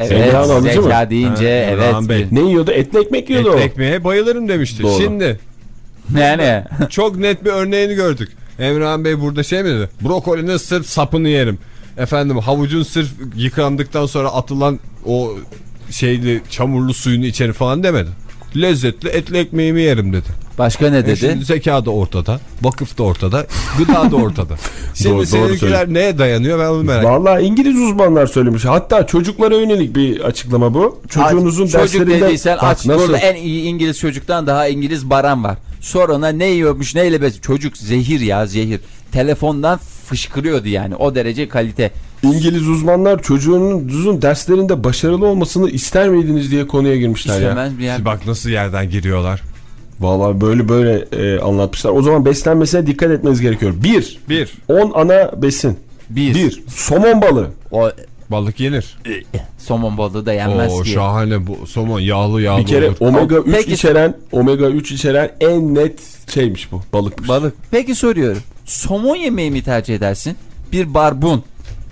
Evet, Alıcı zeka mı? deyince Ha, evet. Bey. Ne yiyordu? Etli ekmek yiyordu Et o. ekmeğe bayılırım demişti. Doğru. Şimdi Yani çok net bir örneğini gördük. Emrah Bey burada şey mi dedi? Brokolinin sırf sapını yerim. Efendim havucun sırf yıkandıktan sonra atılan o şeyli çamurlu suyunu içerim falan demedi. Lezzetli etli ekmeğimi yerim dedi. başka ne E dedi? Şimdi zeka da ortada, vakıf da ortada, gıda da ortada. Şimdi Doğru- doğru seninkiler söylüyorsun. neye dayanıyor ben onu merak ediyorum. Vallahi İngiliz uzmanlar söylemiş. Hatta çocuklara yönelik bir açıklama bu. Çocuğunuzun Çocuk derslerinde... dediysen Bak aç. nasıl- Burada en iyi İngiliz çocuktan daha İngiliz baran var. Sonra ona ne yiyormuş neyle bes Çocuk zehir ya zehir. Telefondan fışkırıyordu yani o derece kalite. İngiliz uzmanlar çocuğunuzun derslerinde başarılı olmasını ister miydiniz diye konuya girmişler ya. İstemez bir yer. Bak nasıl yerden giriyorlar. Vallahi böyle böyle e, anlatmışlar. O zaman beslenmesine dikkat etmeniz gerekiyor. 1. Bir, 10 ana besin. Bir. 1. Somon balığı. O balık yenir. somon balığı da yenmez Oo ki. şahane bu somon yağlı yağlı Bir kere olur. omega 3 Peki- içeren omega 3 içeren en net şeymiş bu balıkmış. Balık. Peki soruyorum. Somon yemeği mi tercih edersin? Bir barbun,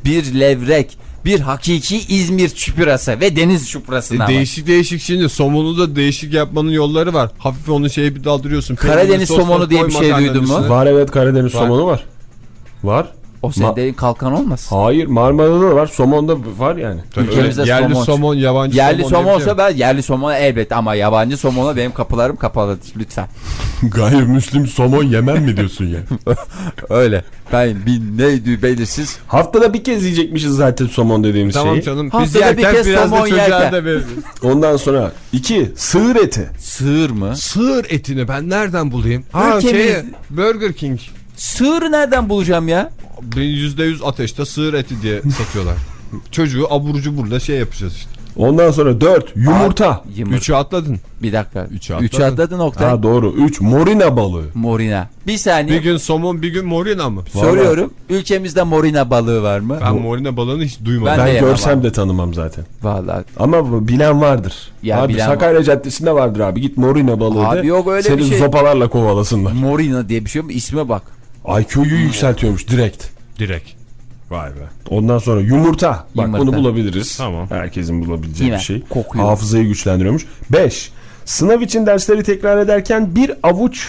bir levrek, bir hakiki İzmir çupurası ve deniz çupurasından var. Değişik değişik şimdi somonu da değişik yapmanın yolları var. Hafif onu şeye bir daldırıyorsun. Karadeniz somonu diye bir şey duydun mu? Var evet Karadeniz Var. somonu var. Var. O senin dediğin kalkan olmaz. Hayır Marmara'da da var. Somonda var yani. Tabii Ülkemizde öyle yerli somon- somon, yabancı Yerli somon diye somon bir şey olsa ben yerli somona elbet ama yabancı somona benim kapılarım kapalı lütfen. Gayrimüslim somon yemem mi diyorsun ya? Öyle. Ben bir neydi belirsiz. Haftada bir kez yiyecekmişiz zaten somon dediğimiz Tamam şeyi. canım. Biz Haftada bir yerken kez biraz da somon çocuğa yerken. da veririz. Ondan sonra iki sığır eti. Sığır mı? Sığır etini ben nereden bulayım? Ha Ülkemiz- şey Burger King. Sığırı nereden bulacağım ya? %100 ateşte sığır eti diye satıyorlar. Çocuğu abur cuburla şey yapacağız işte. Ondan sonra dört yumurta. Yumurta. Üçü atladın. Bir dakika. Üçü Üçü atladın. atladın nokta. Ha doğru. Üç morina balığı. Morina. Bir Bir saniye. gün somon bir gün morina mı? Soruyorum. Ülkemizde morina balığı var mı? Ben morina balığını hiç duymadım. Ben Ben, görsem abi. de tanımam zaten. Vallahi. Ama bilen vardır. Ya abi bilen Sakarya Caddesi'nde vardır abi. Git morina balığı Abi de. yok öyle bir şey. zopalarla kovalasınlar. Morina diye bir şey mi? İsme bak. IQ'yu yükseltiyormuş direkt. Direkt. Vay be. Ondan sonra yumurta. Bak Yumurta. bunu bulabiliriz. Tamam. Herkesin bulabileceği Yine bir şey. kokuyor. Hafızayı güçlendiriyormuş. 5. Sınav için dersleri tekrar ederken bir avuç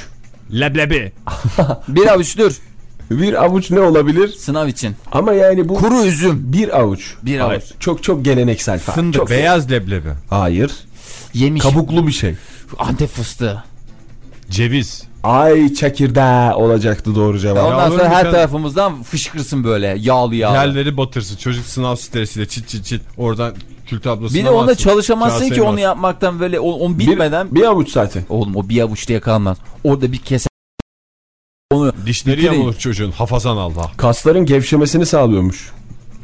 Leblebi. Bir avuç dur. bir avuç ne olabilir? Sınav için. Ama yani bu Kuru üzüm. bir avuç. Bir Hayır, avuç. Çok çok geleneksel falan. Fındık. Çok Beyaz leblebi. Hayır. Yemiş. Kabuklu bir şey. Antep fıstığı. Ceviz. Ay çekirdeği olacaktı doğru cevap. Ondan Yağlı sonra her bir- tarafımızdan fışkırsın böyle yağlı yağlı. Yerleri batırsın. Çocuk sınav stresiyle çit çit çit. Oradan kül tablasına Bir de onda bassın. çalışamazsın Kaseye ki onu yapmaktan böyle o, on bir, bir avuç zaten. Oğlum o bir avuç diye kalmaz. Orada bir kese onu Dişleri yamulur çocuğun. Hafazan Allah. Kasların gevşemesini sağlıyormuş.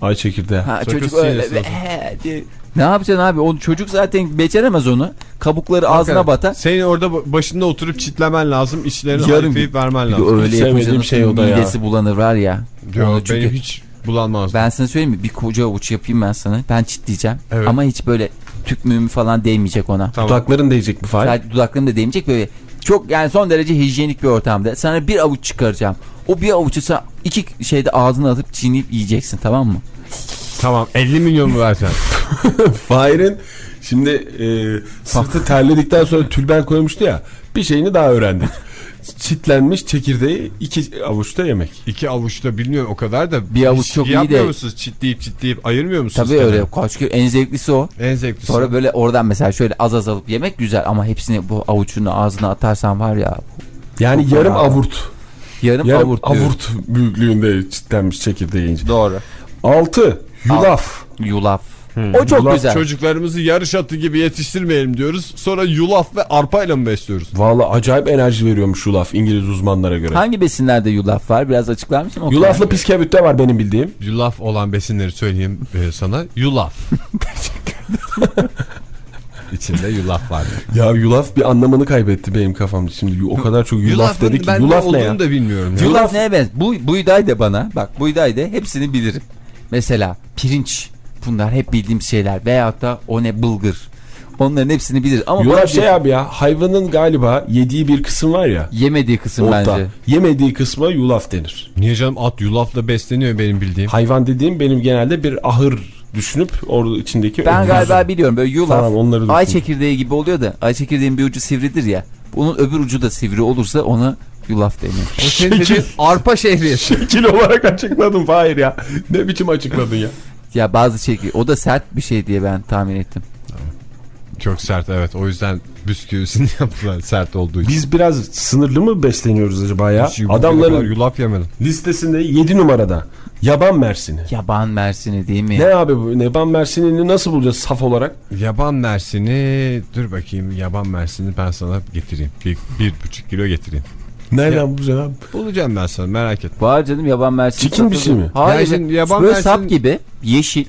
Ay çekirdeği. ha, Sakız çocuk öyle he diye. Ne yapacaksın abi? O çocuk zaten beceremez onu. Kabukları ağzına Hakikaten. batar. Senin orada başında oturup çitlemen lazım. İçlerini harfleyip vermen lazım. öyle yapınca şey o da ya. midesi bulanır var ya. Yok, Onu çünkü- benim hiç bulanmaz. Ben sana söyleyeyim mi? Bir koca avuç yapayım ben sana. Ben çitleyeceğim. Evet. Ama hiç böyle tük mühüm falan değmeyecek ona. Tamam. Dudakların değecek mi Fahir? Sadece dudaklarım da değmeyecek böyle. Çok yani son derece hijyenik bir ortamda. Sana bir avuç çıkaracağım. O bir avucu sen iki şeyde ağzına atıp çiğneyip yiyeceksin tamam mı? Tamam 50 milyon mu versen? Fahir'in şimdi e, sırtı terledikten sonra tülben koymuştu ya. Bir şeyini daha öğrendik. Çitlenmiş çekirdeği iki avuçta yemek. İki avuçta bilmiyorum o kadar da. Bir avuç çok iyi Yapmıyor de- musunuz? Çitleyip çitleyip ayırmıyor musunuz? Tabii öyle kaç kere en zevklisi o. En zevklisi. Sonra böyle oradan mesela şöyle az az alıp yemek güzel ama hepsini bu avucunu ağzına atarsan var ya Yani yarım avurt. yarım, Yarım avurt avurt, büyüklüğünde çitlenmiş çekirdeği yiyince. Doğru. 6. Yulaf. Yulaf. O çok Yulaf güzel. Çocuklarımızı yarış atı gibi yetiştirmeyelim diyoruz. Sonra yulaf ve arpayla mı besliyoruz? Vallahi acayip enerji veriyormuş yulaf İngiliz uzmanlara göre. Hangi besinlerde yulaf var? Biraz açıklar mısın? Oktay? Yulaflı piskevütte var benim bildiğim. Yulaf olan besinleri söyleyeyim e, sana. Yulaf. İçinde yulaf var. Ya yulaf bir anlamını kaybetti benim kafamda. Şimdi o kadar çok yulaf dedi ki ben yulaf ne ne olduğunu ya? da bilmiyorum. ya. Yulaf neye benzer? Bu, buğday de bana. Bak buğday de hepsini bilirim. Mesela pirinç. Bunlar hep bildiğim şeyler. Veyahut da o ne bulgur. Onların hepsini bilir. Ama bana Yulaf şey abi ya hayvanın galiba yediği bir kısım var ya. yemediği kısım Otta. bence. Yemediği kısma yulaf denir. Niye canım at yulafla besleniyor benim bildiğim. Hayvan dediğim benim genelde bir ahır düşünüp orada içindeki Ben galiba biliyorum böyle yulaf onları ay çekirdeği gibi oluyor da ay çekirdeğin bir ucu sivridir ya. Bunun öbür ucu da sivri olursa ona yulaf deniyor. O senin dediğin arpa şehriyesi. şekil olarak açıkladın Fahir ya. Ne biçim açıkladın ya. Ya bazı çekir o da sert bir şey diye ben tahmin ettim. Çok sert evet. O yüzden bisküvisini yaptılar sert olduğu için. Biz biraz sınırlı mı besleniyoruz acaba ya? Hiç Adamların yulaf yemedim. listesinde 7 numarada yaban mersini. Yaban mersini değil mi? Ne abi bu? Yaban mersinini nasıl bulacağız saf olarak? Yaban mersini dur bakayım yaban mersini ben sana getireyim. Bir, bir buçuk kilo getireyim. Nereden bulacağız abi? Bulacağım ben sana merak etme. Var canım yaban mersini. Çirkin bir şey mi? Hayır. Ya şimdi yaban böyle mersin- sap gibi yeşil.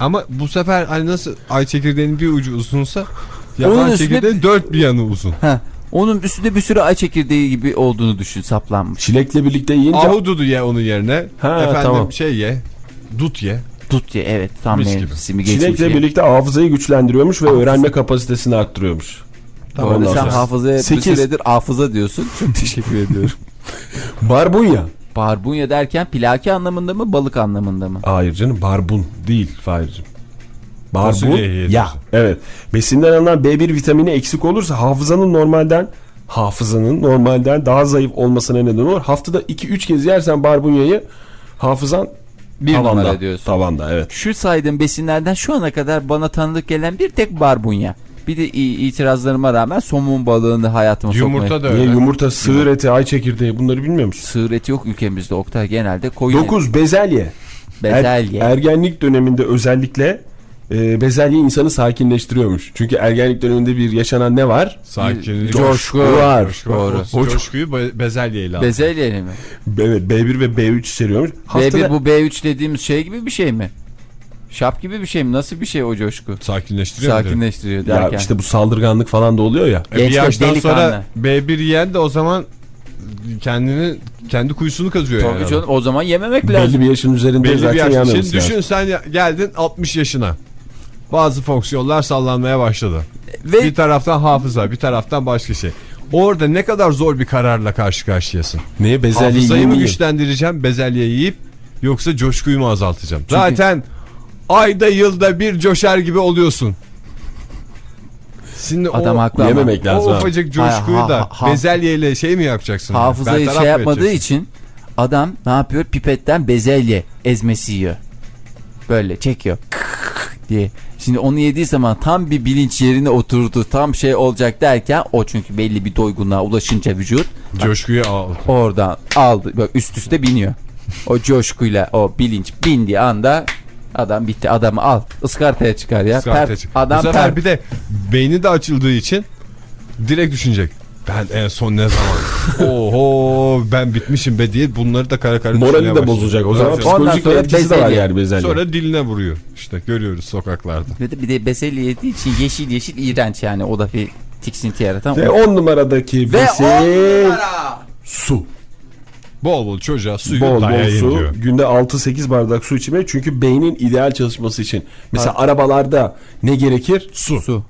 Ama bu sefer hani nasıl ay çekirdeğinin bir ucu uzunsa yaban Onun üstüne- çekirdeğin dört bir yanı uzun. Heh. Onun üstünde bir sürü ay çekirdeği gibi olduğunu düşün saplanmış. Çilekle birlikte yiyince Ahududu ye onun yerine. Ha, Efendim tamam. şey ye. Dut ye. Tut ya evet tam Mis gibi. mevsimi geçmiş. çilekle ya. birlikte hafızayı güçlendiriyormuş ve öğrenme kapasitesini arttırıyormuş. Arada Ondan sen sonra- hafızaya bir Sekiz. süredir hafıza diyorsun. Çok teşekkür ediyorum. Barbunya. Barbunya derken plaki anlamında mı balık anlamında mı? Hayır canım barbun değil Fahir'cim. Barbun Fasulye ya. Evet. Besinden alınan B1 vitamini eksik olursa hafızanın normalden hafızanın normalden daha zayıf olmasına neden olur. Haftada 2-3 kez yersen barbunyayı hafızan Bir tavanda. numara diyorsun. Tavanda evet. Şu saydığım besinlerden şu ana kadar bana tanıdık gelen bir tek barbunya. Bir de itirazlarıma rağmen somun balığını hayatıma Yumurta sokmaya... da Niye öyle. yumurta, sığır eti, ay çekirdeği bunları bilmiyor musun? Sığır eti yok ülkemizde Oktay genelde koyun 9 bezelye. Er- bezelye. ergenlik döneminde özellikle e, bezelye insanı sakinleştiriyormuş. Çünkü ergenlik döneminde bir yaşanan ne var? Sakin. Coşku. var. Doğru. O coşkuyu be- bezelyeyle al. Bezelye mi? Evet B1 ve B3 içeriyormuş. Haftada B1 bu B3 dediğimiz şey gibi bir şey mi? Şap gibi bir şey mi? Nasıl bir şey o coşku? Sakinleştiriyor mu? Sakinleştiriyor ya derken. işte bu saldırganlık falan da oluyor ya. E bir yaştan delikanlı. sonra B1 yiyen de o zaman kendini kendi kuyusunu kazıyor Tabii yani. canım o zaman yememek lazım. Belli bir yaşın üzerinde Belli bir zaten yaş. Şimdi yanmamız lazım. düşün sen ya- geldin 60 yaşına. Bazı fonksiyonlar sallanmaya başladı. Ve Bir taraftan hafıza, bir taraftan başka şey. Orada ne kadar zor bir kararla karşı karşıyasın. Neye bezelye Hafızayı mı güçlendireceğim, bezelye yiyip yoksa coşkuyu mu azaltacağım? Zaten ayda yılda bir coşar gibi oluyorsun. Şimdi Adam o, haklı ama. Yememek lazım. o ufacık coşkuyu Ha, ha, da ha. bezelyeyle şey mi yapacaksın? hafızayı şey yapmadığı için adam ne yapıyor? Pipetten bezelye ezmesi yiyor. Böyle çekiyor. diye. Şimdi onu yediği zaman tam bir bilinç yerine oturdu. Tam şey olacak derken o çünkü belli bir doygunluğa ulaşınca vücut Coşkuyu al. oradan aldı. Böyle üst üste biniyor. O coşkuyla o bilinç bindiği anda adam bitti. Adamı al. ıskartaya çıkar ya. Iskartaya Per- çık. adam Bu sefer per- bir de beyni de açıldığı için direkt düşünecek. Ben en son ne zaman? Oho ben bitmişim be diye bunları da kara kara Morali de bozulacak. O zaman Evet. Ondan psikolojik sonra etkisi de var yani bezelye. Sonra diline vuruyor. İşte görüyoruz sokaklarda. Ve de bir de bezelye yediği için yeşil yeşil iğrenç yani. O da bir tiksinti yaratan. Ve 10 numaradaki Ve besin on numara. su. Bol bol çocuğa suyu Bol bol su. diyor. Günde 6-8 bardak su içmek. Çünkü beynin ideal çalışması için. Mesela arabalarda ne gerekir? Su. Su.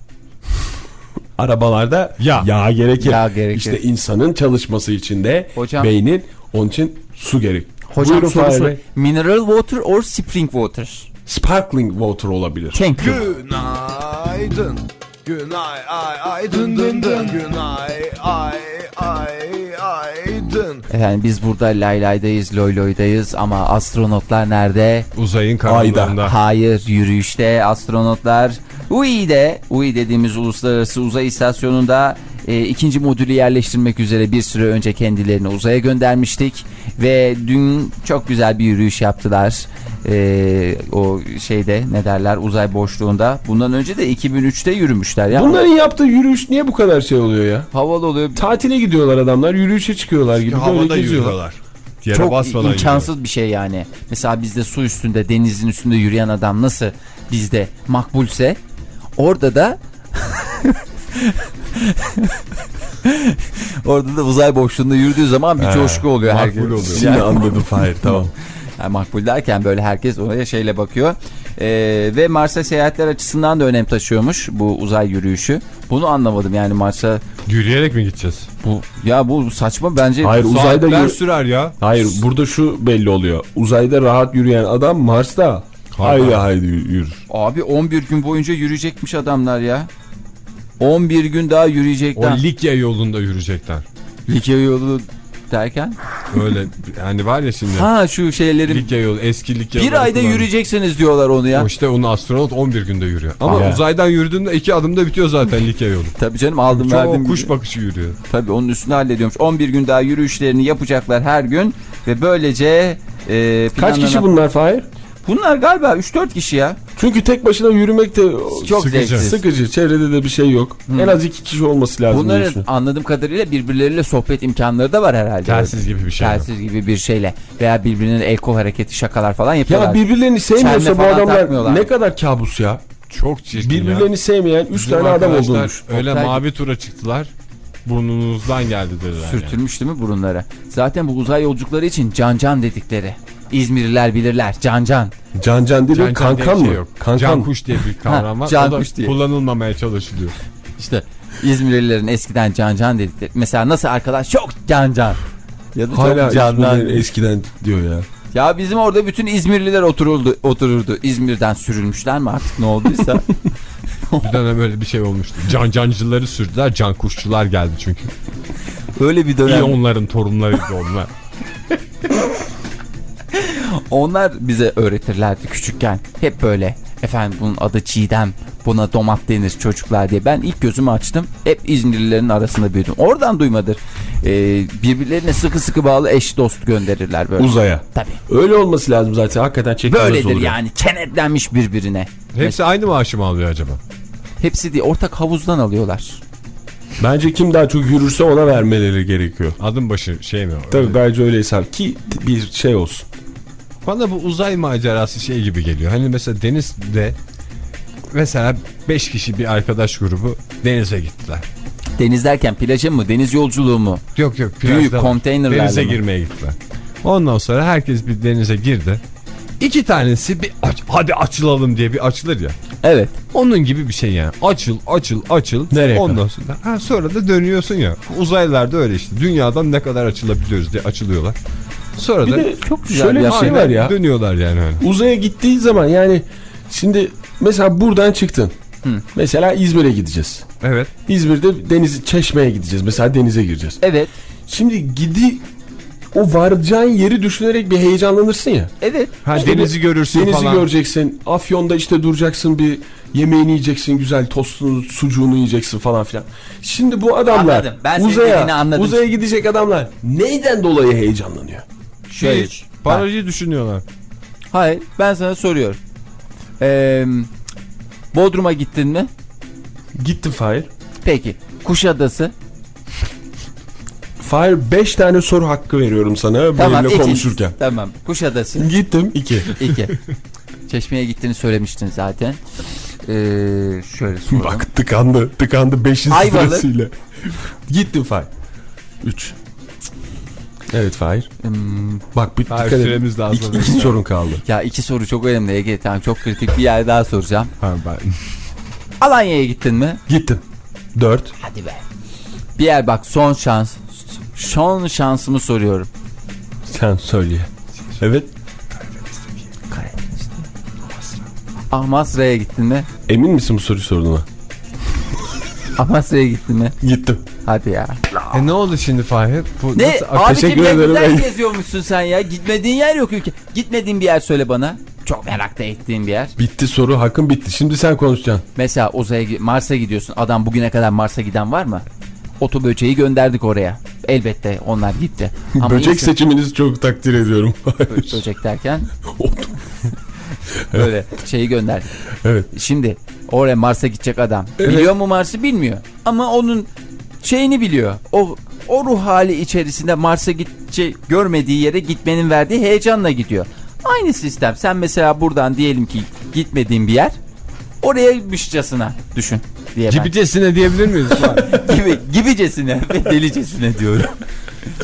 Arabalarda Yağ. yağ gerekir. Yağ gerekir. İşte insanın çalışması için de Hocam- beynin onun için su gerek. Hocam Buyurun soru Fahir sor. Bey. Mineral water or spring water? Sparkling water olabilir. Thank you. Günaydın. Günay ay ay dın dın dın. Günay ay ay Efendim biz burada lay laydayız, loy loydayız ama astronotlar nerede? Uzayın karanlığında. Hayır, yürüyüşte astronotlar. UI'de, UI dediğimiz Uluslararası Uzay İstasyonu'nda e, ikinci modülü yerleştirmek üzere bir süre önce kendilerini uzaya göndermiştik. Ve dün çok güzel bir yürüyüş yaptılar. E, o şeyde ne derler uzay boşluğunda. Bundan önce de 2003'te yürümüşler. Ya. Bunların yaptığı yürüyüş niye bu kadar şey oluyor ya? havalı oluyor. Tatile gidiyorlar adamlar, yürüyüşe çıkıyorlar gibi. Havada yürüyorlar. Yere çok basmadan imkansız bir şey yani. Mesela bizde su üstünde, denizin üstünde yürüyen adam nasıl bizde makbulse orada da orada da uzay boşluğunda yürüdüğü zaman bir coşku oluyor makbul herkes. oluyor. Şimdi anladım Fahir tamam. Yani makbul derken böyle herkes oraya şeyle bakıyor. Ee, ve Mars'a seyahatler açısından da önem taşıyormuş bu uzay yürüyüşü. Bunu anlamadım yani Mars'a. Yürüyerek mi gideceğiz? bu ya bu saçma bence. Hayır uzayda yürü... sürer ya. Hayır burada şu belli oluyor. Uzayda rahat yürüyen adam Mars'ta Haydi haydi yürür. Abi 11 gün boyunca yürüyecekmiş adamlar ya. 11 gün daha O yürüyecekler. Likya yolunda yürüyecekler. Likya yolu derken? Öyle yani var ya şimdi. Ha şu şeylerin Likya yolu eski Likya bir ayda kullanıyor. yürüyeceksiniz diyorlar onu ya. O işte onu astronot 11 günde yürüyor. Ama Ya. uzaydan yürüdüğünde iki adımda bitiyor zaten Likya yolu. Tabii canım aldım verdim. Çoğu kuş gibi. bakışı yürüyor. Tabii onun üstüne hallediyormuş. 11 gün daha yürüyüşlerini yapacaklar her gün ve böylece e, Kaç kişi bunlar Fahir? Bunlar galiba 3-4 kişi ya. Çünkü tek başına yürümek de Çok Sıkıcı. zevksiz. sıkıcı. Çevrede de bir şey yok. En az iki kişi olması lazım. Bunların düşünüyorum. anladığım kadarıyla birbirleriyle sohbet imkanları da var herhalde. Telsiz gibi bir şey. Telsiz gibi bir şeyle veya birbirinin el kol hareketi şakalar falan yapıyorlar. Ya birbirlerini sevmiyorsa bu adamlar ne kadar kabus ya. Çok çirkin ya. Birbirlerini sevmeyen 3 Bizim tane adam olduğumuş. Öyle Oktay- mavi tura çıktılar. Burnunuzdan geldi dediler. yani. Sürtülmüş değil mi burunları? Zaten bu uzay yolculukları için can can dedikleri. İzmirliler bilirler can can. Can Can değil Can can Kankan bir şey mı? yok. Kankan Can kuş diye bir kavram var. can o da kuş diye. kullanılmamaya çalışılıyor. İşte İzmirlilerin eskiden can can dedikleri. Mesela nasıl arkadaş çok can can. Ya da Hala çok candan. Eskiden diyor ya. Ya bizim orada bütün İzmirliler oturuldu, otururdu. İzmir'den sürülmüşler mi artık ne olduysa. Bir dönem böyle bir şey olmuştu. Can cancıları sürdüler. Can kuşçular geldi çünkü. Öyle bir İyi dönem. onların torunlarıydı onlar. Onlar bize öğretirlerdi küçükken. Hep böyle. Efendim bunun adı Çiğdem. Buna domat denir çocuklar diye. Ben ilk gözümü açtım. Hep İzmirlilerin arasında büyüdüm. Oradan duymadır. Ee, birbirlerine sıkı sıkı bağlı eş dost gönderirler böyle. Uzaya. Tabii. Öyle olması lazım zaten. Hakikaten çekilmez Böyledir oluyor. yani. Kenetlenmiş birbirine. Hepsi aynı maaşı mı alıyor acaba? Hepsi değil. Ortak havuzdan alıyorlar. Bence kim daha çok yürürse ona vermeleri gerekiyor. Adım başı şey mi? Tabii Öyle. bence öyleyse ki bir şey olsun. Bana bu uzay macerası şey gibi geliyor. Hani mesela denizde mesela 5 kişi bir arkadaş grubu denize gittiler. Deniz derken plajı mı? Deniz yolculuğu mu? Yok yok. Büyük konteynerlerle Denize mi? girmeye gittiler. Ondan sonra herkes bir denize girdi. İki tanesi bir aç- hadi açılalım diye bir açılır ya. Evet. Onun gibi bir şey yani. Açıl açıl açıl. Nereye Ondan sonra, ha, sonra da dönüyorsun ya. Uzaylılar da öyle işte. Dünyadan ne kadar açılabiliyoruz diye açılıyorlar. Sonra Bir da de Çok güzel şöyle bir bir şey var ya. dönüyorlar yani öyle. Uzaya gittiği zaman yani şimdi mesela buradan çıktın. Mesela İzmir'e gideceğiz. Evet. İzmir'de deniz çeşmeye gideceğiz. Mesela denize gireceğiz. Evet. Şimdi gidi o varacağın yeri düşünerek bir heyecanlanırsın ya. Evet. Ha, İşte denizi bu- görürsün Denizi falan. göreceksin. Afyon'da işte duracaksın bir yemeğini yiyeceksin. Güzel tostunu, sucuğunu yiyeceksin falan filan. Şimdi bu adamlar Anladım. Ben uzaya, uzaya gidecek adamlar neyden dolayı heyecanlanıyor? Şöyle. Hiç. Parayı düşünüyorlar. Hayır ben sana soruyorum. Ee, Bodrum'a gittin mi? Gittim Fahir. Peki. Kuşadası. Fahir 5 tane soru hakkı veriyorum sana benimle iki. konuşurken. Tamam. Kuşadası. Gittim 2. İki. Çeşmeye gittiğini söylemiştin zaten. Ee, şöyle soralım. Bak tıkandı. Tıkandı 5'in Ayvalık. sırasıyla. Gittim Fahir. 3. Evet Fahir. Hmm, Bak bir Fahir, dikkat süremiz de az İki, iki sorun kaldı. ya iki soru çok önemli Ege. Tamam çok kritik bir yer daha soracağım. Ha, ben... Alanya'ya gittin mi? Gittim. 4. Hadi be. Bir yer bak son şans. Son şansımı soruyorum. Sen söyle. Evet. Amasra'ya gittin mi? Emin misin bu soruyu sorduğuna? Amasra'ya gittin mi? Gittim. Hadi ya. E ne oldu şimdi Fahir? Bu Ne? nasıl- Abi Teşekkür ederim. güzel geziyormuşsun sen ya. Gitmediğin yer yok ülke. Gitmediğin bir yer söyle bana. Çok merakta ettiğin bir yer. Bitti soru hakkın bitti. Şimdi sen konuşacaksın. Mesela uzaya gi- Mars'a gidiyorsun. Adam bugüne kadar Mars'a giden var mı? Otoböceği gönderdik oraya. Elbette onlar gitti. Ama Böcek insan- seçiminizi çok takdir ediyorum. Bö- böcek derken böyle şeyi gönderdik. evet. Şimdi oraya Mars'a gidecek adam. Evet. Biliyor mu Mars'ı bilmiyor. Ama onun şeyini biliyor. O o ruh hali içerisinde Mars'a gidecek görmediği yere gitmenin verdiği heyecanla gidiyor. Aynı sistem. Sen mesela buradan diyelim ki gitmediğin bir yer orayaymışçasına düşün diye ben. Cibicesine diyebilir miyiz? gibi gibicesine ve delicesine diyorum.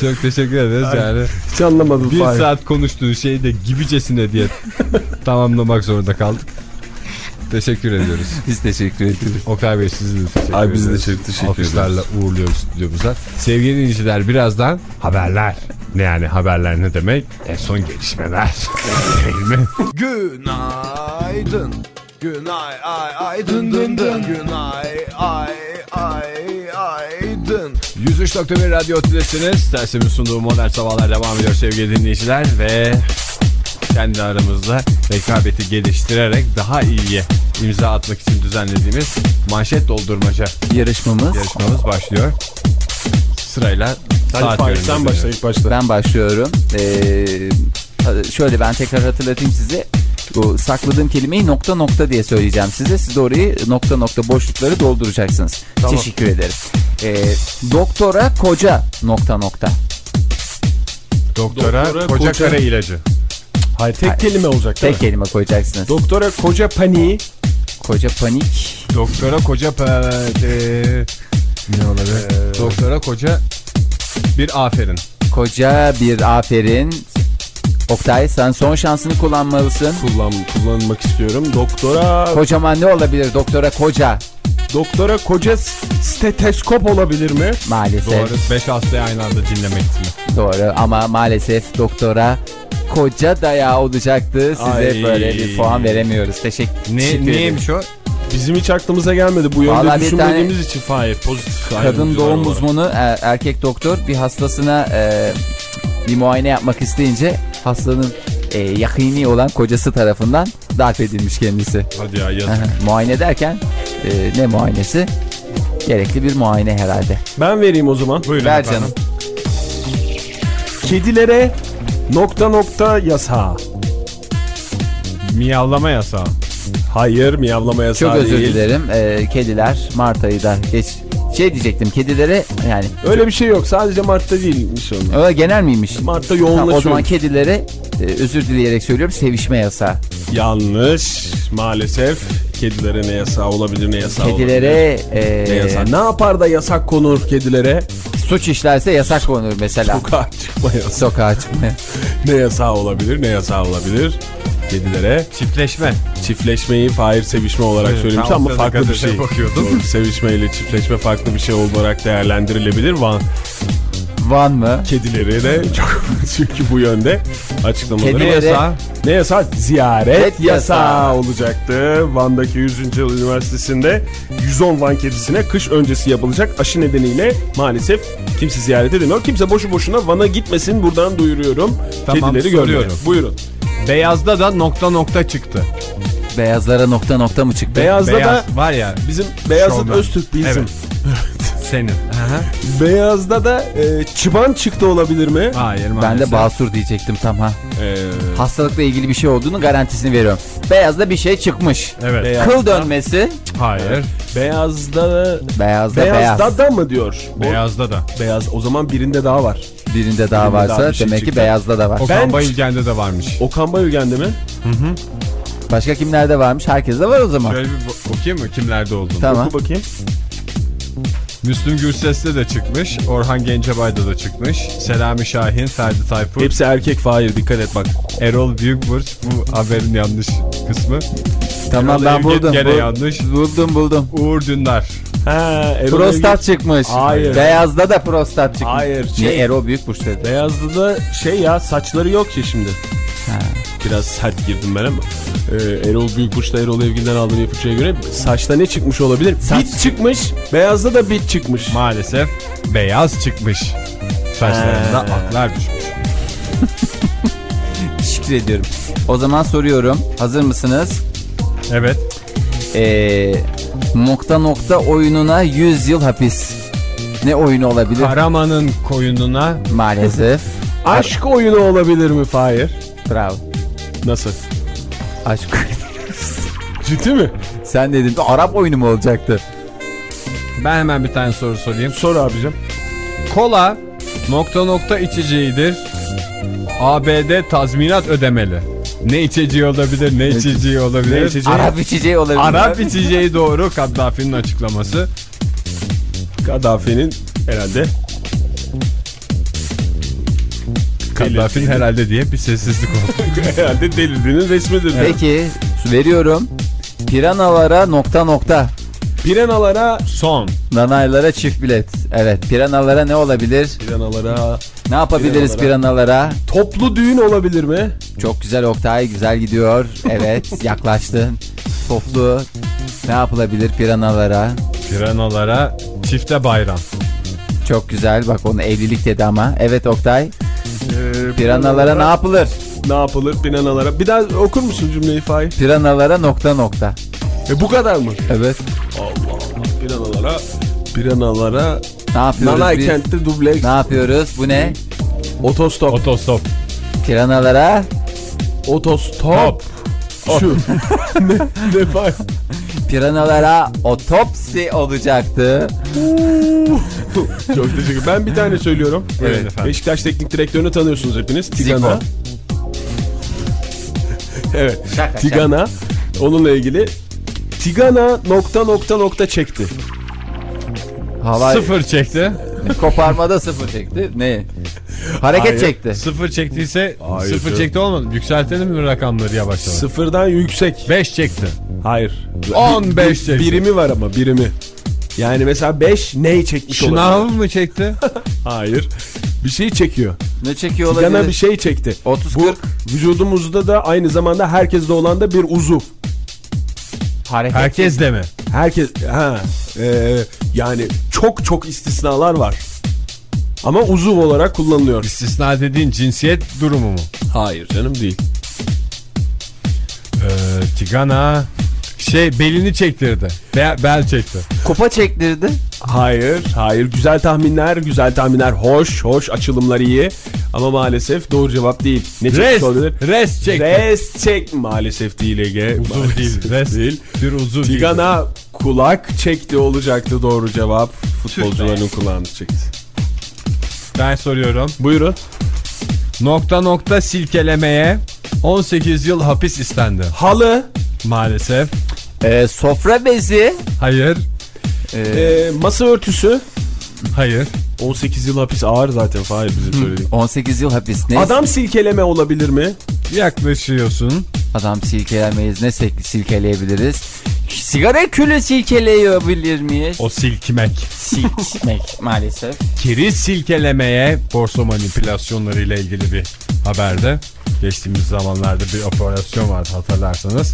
Çok teşekkür ederiz yani. Hiç anlamadım Bir Fahir. saat konuştuğu şeyi de gibicesine diye tamamlamak zorunda kaldık. Teşekkür ediyoruz. Biz teşekkür ediyoruz. Okay Bey sizi de teşekkür Ay, biz de çok teşekkür Alkışlarla uğurluyoruz stüdyomuza. Sevgili dinleyiciler birazdan haberler. Ne yani haberler ne demek? En son gelişmeler. Değil mi? Günaydın. Günay ay ay dın dın dın. Günay ay ay ay dın. 103.1 Radyo Tülesi'niz. Tersimin sunduğu modern sabahlar devam ediyor sevgili dinleyiciler ve kendi aramızda rekabeti geliştirerek daha iyiye imza atmak için düzenlediğimiz manşet doldurmaca Yarışmamız. yarışmamız başlıyor. Sırayla Hadi saat Fahir sen başla ilk başta. Ben başlıyorum. Ee, şöyle ben tekrar hatırlatayım size. Bu sakladığım kelimeyi nokta nokta diye söyleyeceğim size. Siz de orayı nokta nokta boşlukları dolduracaksınız. Teşekkür ederim. Ee, doktora koca nokta nokta. Doktora, Doktora koca, koca- kare ilacı. Hayır tek kelime olacak Tek mi? kelime koyacaksınız. Doktora koca paniği. koca panik. Doktora koca ne olabilir? Doktora koca bir aferin. Koca bir aferin. Oktay sen son şansını kullanmalısın. Kullan, kullanmak istiyorum. Doktora Kocaman ne olabilir doktora koca? doktora koca steteskop olabilir mi? Maalesef. Doğru. 5 hastayı aynı anda dinlemek için. Doğru ama maalesef doktora koca dayağı olacaktı. Size Ay. böyle bir puan veremiyoruz. Teşekkür, Ne, teşekkür ederim. neymiş o? Bizim hiç aklımıza gelmedi. Bu yönde Vallahi bir düşünmediğimiz için Fahir pozitif Kadın doğum olarak. uzmanı e, erkek doktor bir hastasına e, bir muayene yapmak isteyince hastanın e, yakini olan kocası tarafından darp edilmiş kendisi. Hadi ya yazık. Muayene derken e, ne muayenesi? Gerekli bir muayene herhalde. Ben vereyim o zaman. Buyurun Ver efendim. canım. Kedilere nokta nokta yasağı. Miyavlama yasağı. Hayır miyavlama yasağı Çok özür değil. dilerim. E, kediler Mart ayı da geç şey diyecektim kedilere yani Öyle bir şey yok. Sadece Mart'ta değilmiş onlar. öyle genel miymiş? Mart'ta Tamam, yoğunlaşıyor. o zaman kedilere e, özür dileyerek söylüyorum sevişme yasağı. Yanlış. Maalesef kedilere ne yasağı olabilir ne yasağı olabilir. Kedilere e, Ne yasağı? Ne yapar da yasak konur kedilere? suç işlerse yasak konur mesela. Sokağa çıkma yasağı. Sokağa çıkma. Ne yasağı olabilir? Ne yasağı olabilir? Kedilere Çiftleşme. çiftleşmeyi Fahir sevişme olarak Evet, söylemiş ama farklı bir şey. bakıyordum. Doğru, sevişme ile çiftleşme farklı bir şey olarak değerlendirilebilir. Van Van mı? kedileri de çok çünkü bu yönde açıklamaları. Kedi- yasağı? Ne yasağı? Ziyaret Evet, yasağı yasağı. olacaktı. Van'daki 100. Yıl Üniversitesi'nde 110 Van kedisine kış öncesi yapılacak aşı nedeniyle maalesef kimse ziyaret edemiyor. Kimse boşu boşuna Van'a gitmesin buradan duyuruyorum. Tamam, Kedileri görüyorum. Buyurun. Beyazda da nokta nokta çıktı. Beyazlara nokta nokta mı çıktı? Beyazda Beyaz da var ya bizim Beyazıt. Öztürk bizim. Evet. senin. Beyazda da e, çıban çıktı olabilir mi? Hayır Ben maalesef. de basur diyecektim tam ha. E, Hastalıkla ilgili bir şey olduğunu garantisini veriyorum. Beyazda bir şey çıkmış. Evet. Beyaz- Kıl dönmesi. Hayır. Beyazda Beyazda Beyazda beyaz. da mı diyor? Beyazda da. Beyaz o zaman birinde daha var. Birinde daha Birinde varsa daha şey demek ki çıktı. beyazda da var. Okan Ben- Bayülgen'de de varmış. Okan Bayülgen'de mi? Başka kimlerde varmış? Herkeste var o zaman. Şöyle bir ba- okuyayım mı kimlerde olduğunu? Tamam. Oku bakayım. Müslüm Gürses'te de çıkmış. Orhan Gencebay'da da çıkmış. Selami Şahin, Ferdi Tayfur. Hepsi erkek Fahir dikkat et bak. Erol Büyükburç bu haberin yanlış kısmı. Tamam Erol ben buldum. Gene Bu- yanlış. Buldum buldum. Uğur Dündar. Ha, Erol Prostat Evgin- çıkmış. Hayır. Beyazda da prostat çıkmış. Hayır, şey- Erol Büyükburç dedi? Beyazlı da şey ya saçları yok ya şimdi. Ha. Biraz sert girdim ben ama. Ee, Erol Büyükburç da Erol Evgin'den aldığım ipucuya göre saçta ne çıkmış olabilir? Saç- Bit çıkmış. Beyazda da bit çıkmış. Maalesef beyaz çıkmış. Saçlarında aklar düşmüş. Teşekkür ediyorum. O zaman soruyorum. Hazır mısınız? Evet. Ee, nokta nokta oyununa 100 yıl hapis. Ne oyunu olabilir? Karaman'ın koyununa Maalesef. Aşk oyunu olabilir mi Fahir? Bravo. Nasıl? Aşk Ciddi mi? Sen dedin Arap oyunu mu olacaktı? ben hemen bir tane soru sorayım. Sor abicim. Kola nokta nokta içeceğidir. ABD tazminat ödemeli. Ne içeceği olabilir, ne içeceği olabilir. Ne içeceği? Arap içeceği olabilir. Arap içeceği doğru Kaddafi'nin açıklaması. Gaddafi'nin herhalde. Kaddafi'nin herhalde diye bir sessizlik oldu. herhalde delirdiğinin resmidir. Peki veriyorum. Piranalara nokta nokta. Piranalara Son. Nanaylara çift bilet. Evet piranalara ne olabilir? Piranalara Ne yapabiliriz Piranalara. piranalara? toplu düğün olabilir mi? Çok güzel Oktay güzel gidiyor. Evet yaklaştın. Toplu ne yapılabilir piranalara? Piranalara çifte bayram. Çok güzel bak onu evlilik dedi ama. Evet Oktay Ee, piranalara ne yapılır? ne yapılır piranalara? Bir daha okur musun cümleyi Fahir? Piranalara nokta nokta. E bu kadar mı? Evet. Allah Allah. Piranalara piranalara Ne yapıyoruz Nanay biz? kentte dubleks Ne yapıyoruz? Bu ne? otostop Otostop. Piranalara otostop şu ne ne Fahir? piranalara otopsi olacaktı. Çok teşekkür Ben bir tane söylüyorum. Buyurun efendim. Beşiktaş teknik direktörünü tanıyorsunuz hepiniz. Tigana. Evet. Şaka, Tigana. Onunla ilgili Tigana nokta nokta nokta çekti. Hava Sıfır çekti. koparmada sıfır çekti. Ne? Hareket Hayır. çekti. Sıfır çektiyse Hayır sıfır canım. çekti olmadı. Yükseltelim mi rakamları yavaş yavaş? Sıfırdan yüksek. 5 çekti. Hayır. 15 Bir- çekti. Birimi var ama birimi. Yani mesela 5 neyi çekmiş olabilir? Şınav mı çekti? Hayır. Bir şey çekiyor. Ne çekiyor olabilir? Tigana bir şey çekti. 30 Bu 40 vücudumuzda da aynı zamanda herkeste olan da bir uzuv. hareket. Herkes de mi? Herkes ha e, yani çok çok istisnalar var. Ama uzuv olarak kullanılıyor. İstisna dediğin cinsiyet durumu mu? Hayır canım değil. Ee, Tigana şey belini çektirdi. Be- bel çekti. Kupa çektirdi. Hayır, hayır. Güzel tahminler, güzel tahminler. Hoş, hoş. Açılımlar iyi. Ama maalesef doğru cevap değil. Ne Rest, olabilir? rest çekti. Rest çek. Maalesef değil Ege. Maalesef değil. Rest değil. bir değil. Tigana kulak çekti olacaktı doğru cevap. Futbolcuların kulağını çekti. Ben soruyorum. Buyurun. Nokta nokta silkelemeye 18 yıl hapis istendi. Halı, Maalesef. Ee, sofra bezi. Hayır. Ee, e, masa örtüsü. Hayır. 18 yıl hapis ağır zaten Fahir bizim söyledik. 18 yıl hapis. Ne? Adam silkeleme olabilir mi? Yaklaşıyorsun. Adam silkelemeyiz. Ne sil- silkeleyebiliriz? Sigara külü silkeleyebilir miyiz? O silkimek. Silkmek maalesef. Kiri silkelemeye borsa manipülasyonları ile ilgili bir haberde. Geçtiğimiz zamanlarda bir operasyon vardı hatırlarsanız.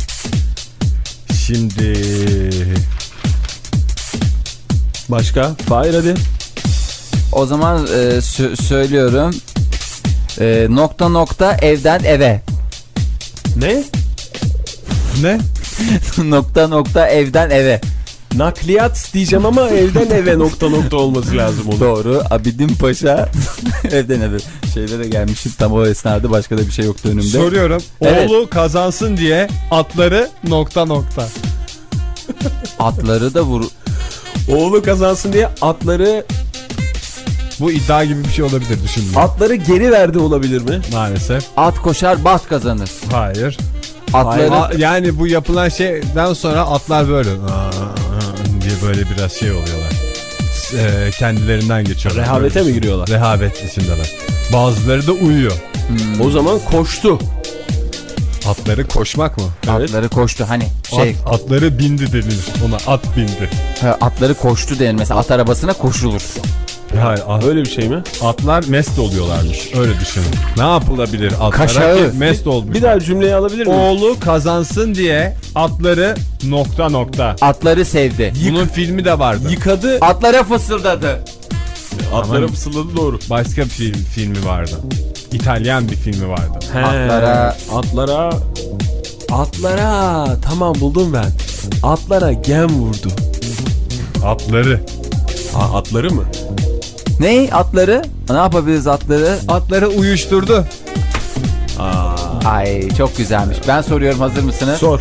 Şimdi Başka? Fahir hadi. O zaman e, sö- söylüyorum. E, nokta nokta evden eve. Ne? ne? nokta nokta evden eve. Nakliyat diyeceğim ama evden eve nokta nokta olması lazım onun. Doğru. Abidin Paşa evden eve. Şeyde de gelmişim tam o esnada başka da bir şey yoktu önümde. Soruyorum. Evet. Oğlu kazansın diye atları nokta nokta. Atları da vur. Oğlu kazansın diye atları Bu iddia gibi bir şey olabilir düşündüm. atları geri verdi olabilir mi? Maalesef. At koşar bat kazanır. Hayır. Atları A- yani bu yapılan şeyden sonra atlar böyle "Aa, aa" diye böyle biraz şey oluyorlar. E, kendilerinden geçiyorlar. Rehavete Böyle mi giriyorlar? Rehavet içindeler. Bazıları da uyuyor. O zaman koştu. Atları koşmak mı? atları koştu hani şey At- atları bindi denilir. Ona at bindi. ha, atları koştu denir mesela at arabasına koşulur. Hayır, at- Öyle bir şey mi? atlar mest oluyorlarmış. Öyle düşünün. Ne yapılabilir atlara Kaşağı. ki mest olmuş. Bir daha cümleyi alabilir miyim? Oğlu kazansın diye atları nokta nokta. Atları sevdi. Bunun filmi de vardı. Yıkadı. Atlara fısıldadı. Atlara fısıldadı doğru. Başka bir film, filmi vardı. İtalyan bir filmi vardı. Atlara- Atlara. Atlara. Tamam buldum ben. Atlara gem vurdu. Atları. Ha, atları mı? Ne atları? Ne yapabiliriz atları? Atları uyuşturdu. Ay çok güzelmiş. Ben soruyorum hazır mısınız? Sor.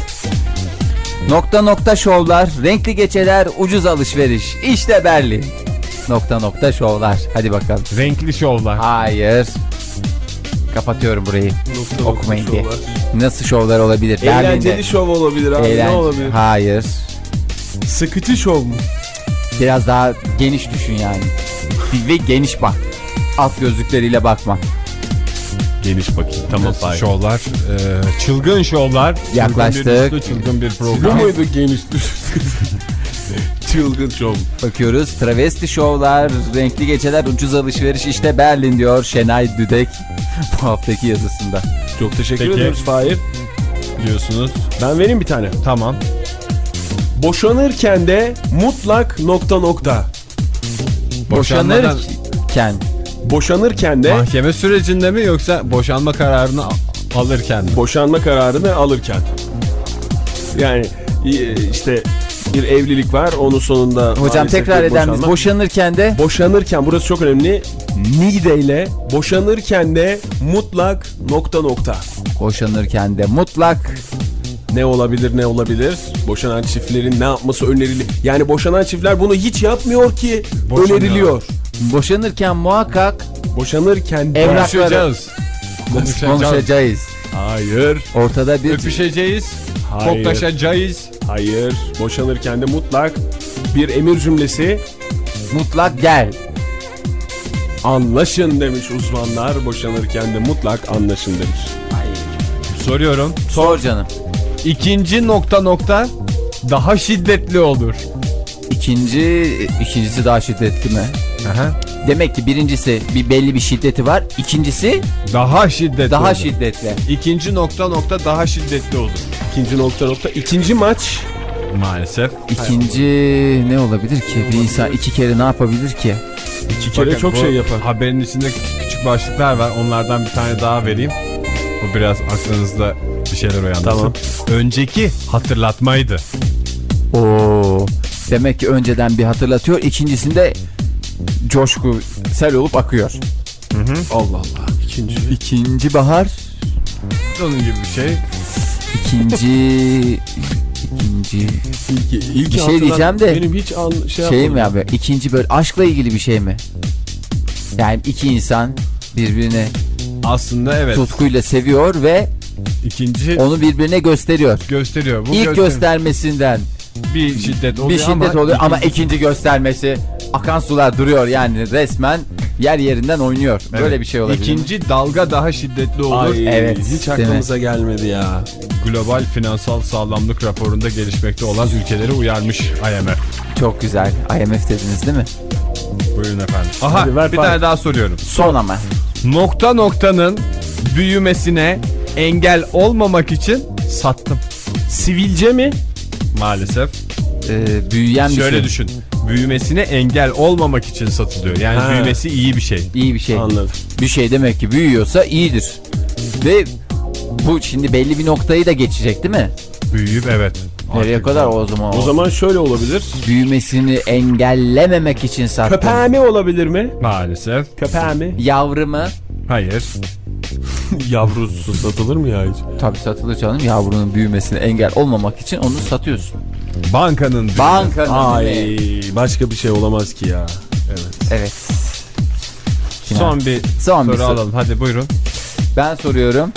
Nokta nokta şovlar, renkli geceler, ucuz alışveriş. İşte Berlin. Nokta nokta şovlar. Hadi bakalım. Renkli şovlar. Hayır. Kapatıyorum burayı. Nokta Okumayın nokta diye. şovlar. Nasıl şovlar olabilir? Berlin'de. Eğlenceli şov olabilir abi. Eğlence- Ne olabilir? Hayır. Sıkıcı şov mu? Biraz daha geniş düşün yani. Ve geniş bak. Alt gözlükleriyle bakma. Geniş bakayım. Tamam Nasıl şovlar? Ee, çılgın şovlar. Yaklaştık. Çılgın bir, üstü, çılgın bir Bu program. muydu geniş? Çılgın şov. Bakıyoruz travesti şovlar, renkli geceler, ucuz alışveriş işte Berlin diyor Şenay Düdek bu haftaki yazısında. Çok teşekkür Peki. ediyoruz Fahir. diyorsunuz. Ben vereyim bir tane. Tamam. Boşanırken de mutlak nokta nokta. Boşanmadan Boşanırken Boşanırken de mahkeme sürecinde mi yoksa boşanma kararını alırken mi? boşanma kararını alırken. Yani işte bir evlilik var onun sonunda hocam tekrar boşanma. Boşanırken de Boşanırken burası çok önemli. Nide ile boşanırken de mutlak nokta nokta. boşanırken de mutlak Ne olabilir ne olabilir? Boşanan çiftlerin ne yapması önerili? Yani boşanan çiftler bunu hiç yapmıyor ki Boşanıyor. öneriliyor. boşanırken muhakkak Boşanırken Konuşacağız. Konuşacağız. konuşacağız. Hayır. Ortada bir Öpüşeceğiz. Hayır. Koklaşacağız. Hayır. Boşanırken de mutlak bir emir cümlesi mutlak gel. anlaşın demiş uzmanlar. Boşanırken de mutlak anlaşın demiş. Soruyorum. Sor canım. İkinci nokta nokta daha şiddetli olur. İkinci, ikincisi daha şiddetli mi? Aha. Demek ki birincisi bir belli bir şiddeti var. İkincisi Daha şiddetli daha olur. şiddetli. İkinci nokta nokta daha şiddetli olur. İkinci nokta nokta. İkinci maç Maalesef. İkinci ne olabilir ki? Bir insan iki kere ne yapabilir ki? iki kere Bakın çok şey yapar. Haberin içinde küçük başlıklar var. Onlardan bir tane daha vereyim. Bu biraz aklınızda bir şeyler uyandırsın. Tamam. Önceki hatırlatmaydı. Oo. Demek ki önceden bir hatırlatıyor. İkincisinde coşku sel olup akıyor. Allah Allah. İkinci. İkinci bahar. Onun gibi bir şey. ikinci ikinci İlk, ilk Bir şey diyeceğim de- Benim hiç an, şey, şey mi abi? İkinci böyle aşkla ilgili bir şey mi? Yani iki insan birbirini Aslında evet. tutkuyla seviyor ve İkinci onu birbirine gösteriyor. gösteriyor. Bu İlk göster- göstermesinden bir şiddet oluyor bir şiddet ama oluyor ama ikinci- ikinci göstermesi akan sular duruyor yani resmen yer yerinden oynuyor. Böyle Evet. bir şey olabilir. İkinci dalga daha şiddetli olur. Ay, Evet, Hiç aklımıza gelmedi ya. Global finansal sağlamlık raporunda gelişmekte olan ülkeleri uyarmış IMF. Çok güzel. IMF dediniz değil mi? Buyurun efendim. Aha Hadi ver bir tane daha soruyorum. Son ama. Nokta noktanın büyümesine engel olmamak için sattım. Sivilce mi? Maalesef. Ee, büyüyen bir Şöyle şey. düşün. Büyümesine engel olmamak için satılıyor. Yani Ha. büyümesi iyi bir şey. İyi bir şey. Anladım. Bir şey demek ki büyüyorsa iyidir. Ve bu şimdi belli bir noktayı da geçecek değil mi? Büyüyüp evet. Nereye Artık kadar o zaman? O zaman şöyle olabilir. büyümesini engellememek için sattım. Köpeğe mi olabilir mi? Maalesef. Köpeğe mi? Yavrımı Hayır. Yavrusu satılır mı ya hiç? tabii satılır canım. Yavrunun büyümesine engel olmamak için onu satıyorsun. Bankanın büyümesi. Bankanın Ay başka bir şey olamaz ki ya. Evet. Evet. Son bir Son bir soru soru. alalım. Hadi buyurun. Ben soruyorum.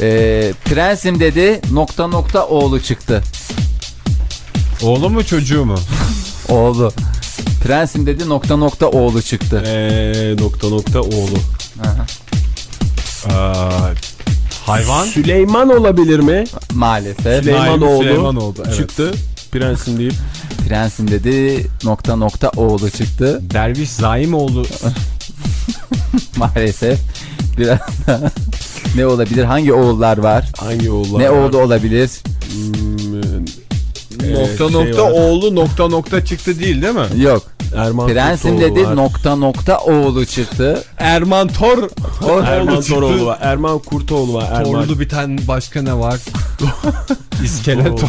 Ee, prensim dedi nokta nokta oğlu çıktı. Oğlu mu çocuğu mu? Oğlu. Prensim dedi nokta nokta oğlu çıktı. Eee nokta nokta oğlu. Aha. Aa, hayvan. Süleyman olabilir mi? Maalesef. Süleyman oğlu. Süleyman oldu, evet. Çıktı. Prensim deyip. Prensim dedi nokta nokta oğlu çıktı. Derviş Zaimoğlu. Maalesef. Biraz da ne olabilir? Hangi oğullar var? Hangi oğullar? Ne var? oğlu olabilir? Hmm, e, nokta şey nokta var. oğlu nokta nokta çıktı değil değil mi? Yok. Erman Prensim dedi var. nokta nokta oğlu çıktı. Erman Tor. Erman çıktı. Toroğlu var. Erman Kurtoğlu var. Erman. Torlu bir tane başka ne var? İskelet Torlu.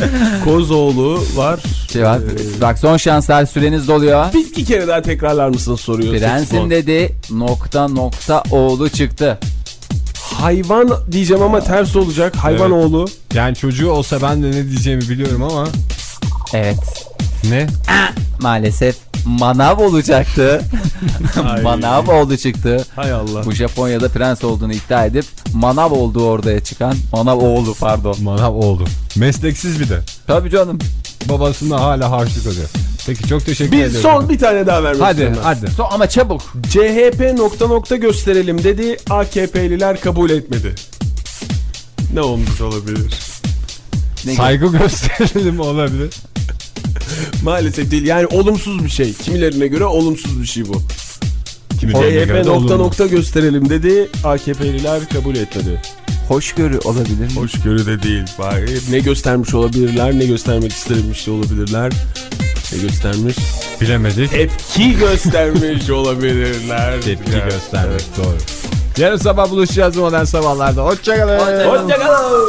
Kozoğlu var. Şey var. Bak son şanslar süreniz doluyor. Bir iki kere daha tekrarlar mısınız soruyor. Prensim Son. dedi nokta nokta oğlu çıktı. Hayvan diyeceğim ama ters olacak. Hayvan Evet. oğlu. Yani çocuğu olsa ben de ne diyeceğimi biliyorum ama. Evet. Ne? Maalesef manav olacaktı. Manav oğlu çıktı. Hay Allah. Bu Japonya'da prens olduğunu iddia edip manav olduğu ortaya çıkan manav oğlu pardon. Manav oldu. Mesleksiz bir de. Tabii canım. Babasına hala harçlık ödüyor. Peki çok teşekkür Bir ediyorum. son bir tane daha vermek Hadi istiyorum hadi. So, ama çabuk. CHP nokta nokta gösterelim dedi. AKP'liler kabul etmedi. Ne olmuş olabilir? Ne Saygı gösterelim olabilir. Maalesef değil. Yani olumsuz bir şey. Kimilerine göre olumsuz bir şey bu. CHP de nokta olumlu. nokta gösterelim dedi. AKP'liler kabul etmedi. Hoşgörü olabilir mi? Hoşgörü de değil. Bari ne göstermiş olabilirler, ne göstermek istemiş olabilirler. Ne göstermiş? Bilemedik. Tepki göstermiş olabilirler. Tepki Yani, göstermek evet. doğru. Yarın sabah buluşacağız modern sabahlarda. Hoşçakalın. Hoşçakalın.